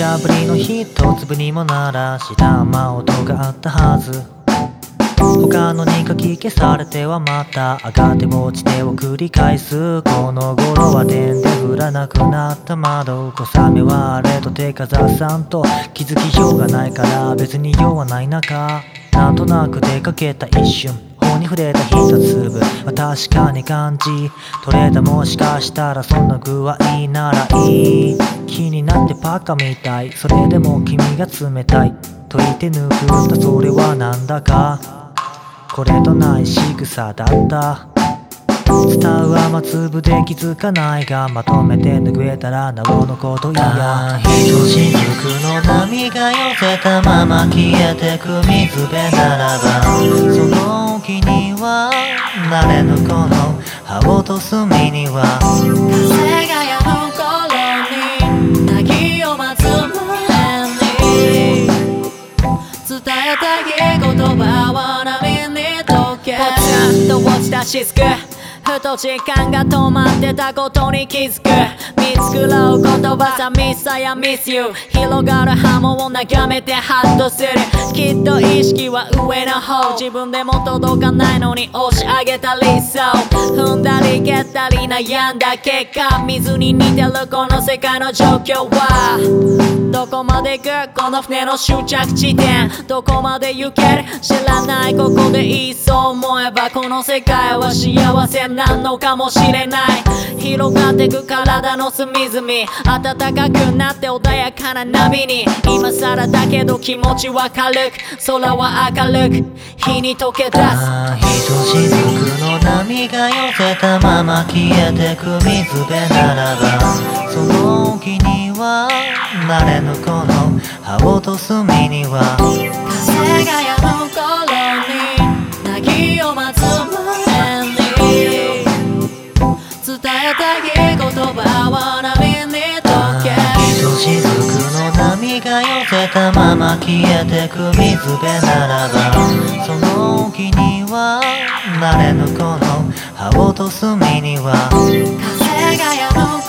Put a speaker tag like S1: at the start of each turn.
S1: しゃぶりの一粒にも鳴らした雨音があったはず。他のにかき消されてはまた上がっても落ちてを繰り返す。この頃は点で降らなくなった窓小雨はあれと手かざさんと気づきようがないから別に用はない中なんとなく出かけた一瞬。頬に触れた一粒は確かに感じ。取れたもしかしたらそんな具合ならいい。気になってパカみたい。それでも君が冷たい。と言って拭ったそれはなんだか。これとない仕草だった。伝う雨粒で気づかないがまとめて拭えたらなおのことやひとしずくの波が寄せたまま消えてく水辺ならばその木には慣れぬ。この葉をと隅には。
S2: 伝えたい言葉は波に溶け。ポツンと落ちたしずくふと時間が止まってたことに気づく。見繕う言葉寂しさや Miss You 広がる波紋を眺めてハッとする。きっと意識は上の方。自分でも届かないのに押し上げたりそう踏んだり蹴ったり悩んだ結果水に似てる。この世界の状況はどこまで行くこの船の終着地点どこまで行ける。知らないここでいいそう思えばこの世界は幸せなのかもしれない広がってく体の隅々暖かくなって穏やかな波に今更だけど気持ちは空は明るく日に溶け出す。
S1: ああひとしずくの波が寄せたまま消えてく水辺ならばその木には慣れぬこの葉をと隅には
S2: 風が止む頃に泣きを待つ前に伝えたい
S1: 消えてく水辺ならばその気には慣れぬこの葉をと隅には。
S2: 風が宿る